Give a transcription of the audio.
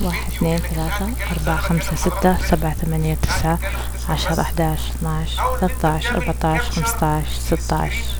واحد اثنين ثلاثة أربعة خمسة ستة سبعة ثمانية تسعة عشرة أحداش اثناش ثلاثة عشر أربعة عشر خمسة عشر ستة عشر.